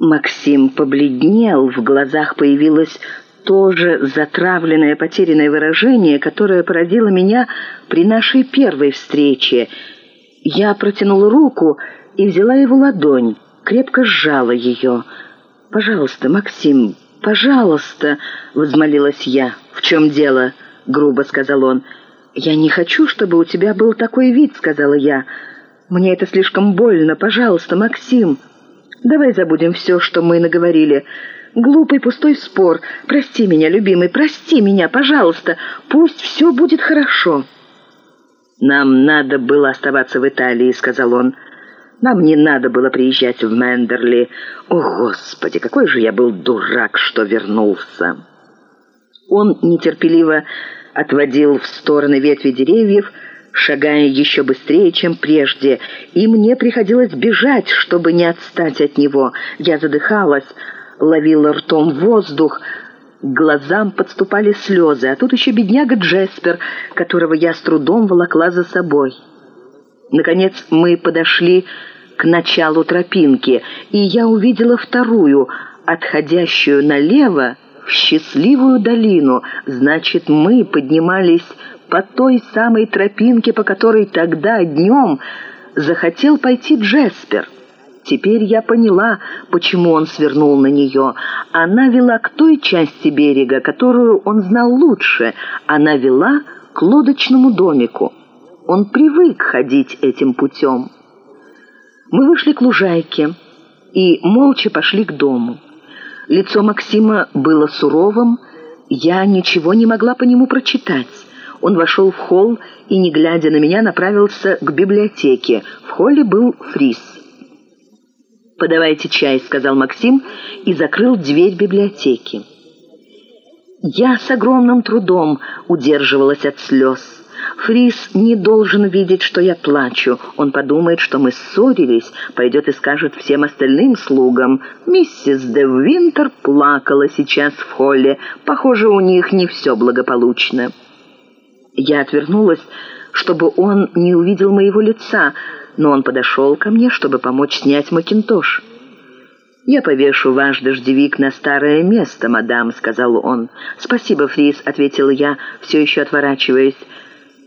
Максим побледнел, в глазах появилось то же затравленное, потерянное выражение, которое породило меня при нашей первой встрече. Я протянула руку и взяла его ладонь, крепко сжала ее. «Пожалуйста, Максим, пожалуйста!» — возмолилась я. «В чем дело?» — грубо сказал он. «Я не хочу, чтобы у тебя был такой вид», — сказала я. «Мне это слишком больно. Пожалуйста, Максим!» Давай забудем все, что мы наговорили. Глупый пустой спор. Прости меня, любимый, прости меня, пожалуйста. Пусть все будет хорошо». «Нам надо было оставаться в Италии», — сказал он. «Нам не надо было приезжать в Мендерли. О, Господи, какой же я был дурак, что вернулся!» Он нетерпеливо отводил в стороны ветви деревьев, шагая еще быстрее, чем прежде, и мне приходилось бежать, чтобы не отстать от него. Я задыхалась, ловила ртом воздух, к глазам подступали слезы, а тут еще бедняга Джеспер, которого я с трудом волокла за собой. Наконец мы подошли к началу тропинки, и я увидела вторую, отходящую налево, в счастливую долину. Значит, мы поднимались по той самой тропинке, по которой тогда днем захотел пойти Джеспер. Теперь я поняла, почему он свернул на нее. Она вела к той части берега, которую он знал лучше. Она вела к лодочному домику. Он привык ходить этим путем. Мы вышли к лужайке и молча пошли к дому. Лицо Максима было суровым, я ничего не могла по нему прочитать. Он вошел в холл и, не глядя на меня, направился к библиотеке. В холле был фриз. «Подавайте чай», — сказал Максим и закрыл дверь библиотеки. Я с огромным трудом удерживалась от слез. Фрис не должен видеть, что я плачу. Он подумает, что мы ссорились, пойдет и скажет всем остальным слугам. Миссис де Винтер плакала сейчас в холле. Похоже, у них не все благополучно. Я отвернулась, чтобы он не увидел моего лица, но он подошел ко мне, чтобы помочь снять макинтош. «Я повешу ваш дождевик на старое место, мадам», — сказал он. «Спасибо, Фрис», — ответила я, все еще отворачиваясь.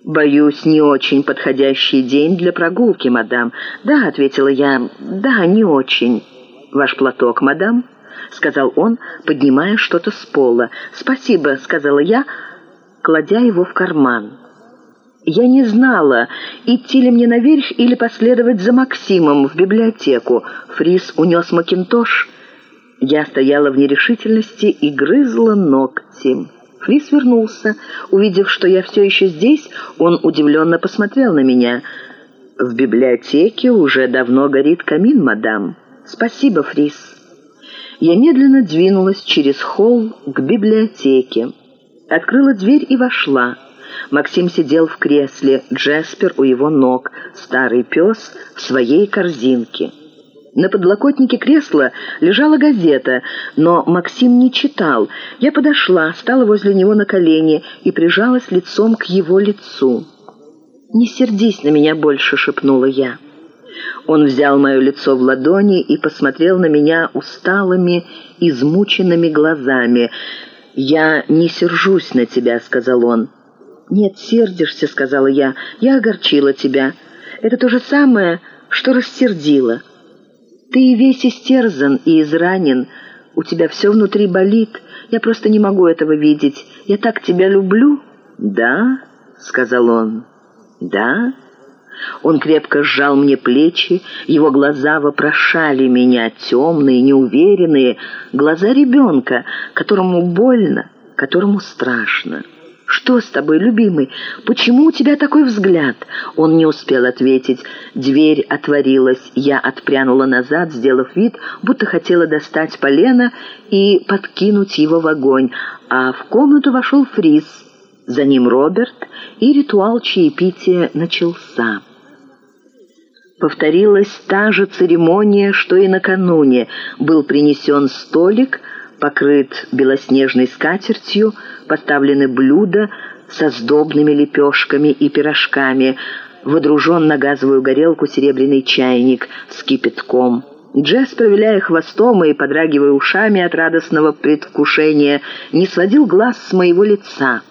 «Боюсь, не очень подходящий день для прогулки, мадам». «Да», — ответила я, — «да, не очень». «Ваш платок, мадам?» — сказал он, поднимая что-то с пола. «Спасибо», — сказала я, — кладя его в карман. Я не знала, идти ли мне наверх или последовать за Максимом в библиотеку. Фрис унес Макинтош. Я стояла в нерешительности и грызла ногти. Фрис вернулся. Увидев, что я все еще здесь, он удивленно посмотрел на меня. «В библиотеке уже давно горит камин, мадам. Спасибо, Фрис». Я медленно двинулась через холл к библиотеке открыла дверь и вошла. Максим сидел в кресле, Джеспер у его ног, старый пес в своей корзинке. На подлокотнике кресла лежала газета, но Максим не читал. Я подошла, стала возле него на колени и прижалась лицом к его лицу. «Не сердись на меня больше», — шепнула я. Он взял мое лицо в ладони и посмотрел на меня усталыми, измученными глазами — «Я не сержусь на тебя», — сказал он. «Нет, сердишься», — сказала я. «Я огорчила тебя. Это то же самое, что рассердила. Ты весь истерзан и изранен. У тебя все внутри болит. Я просто не могу этого видеть. Я так тебя люблю». «Да», — сказал он. «Да». Он крепко сжал мне плечи, его глаза вопрошали меня, темные, неуверенные, глаза ребенка, которому больно, которому страшно. «Что с тобой, любимый? Почему у тебя такой взгляд?» Он не успел ответить. Дверь отворилась. Я отпрянула назад, сделав вид, будто хотела достать полено и подкинуть его в огонь. А в комнату вошел Фрис. За ним Роберт, и ритуал чаепития начался. Повторилась та же церемония, что и накануне. Был принесен столик, покрыт белоснежной скатертью, поставлены блюда со сдобными лепешками и пирожками, водружен на газовую горелку серебряный чайник с кипятком. Джеспер, виляя хвостом и подрагивая ушами от радостного предвкушения, не сводил глаз с моего лица.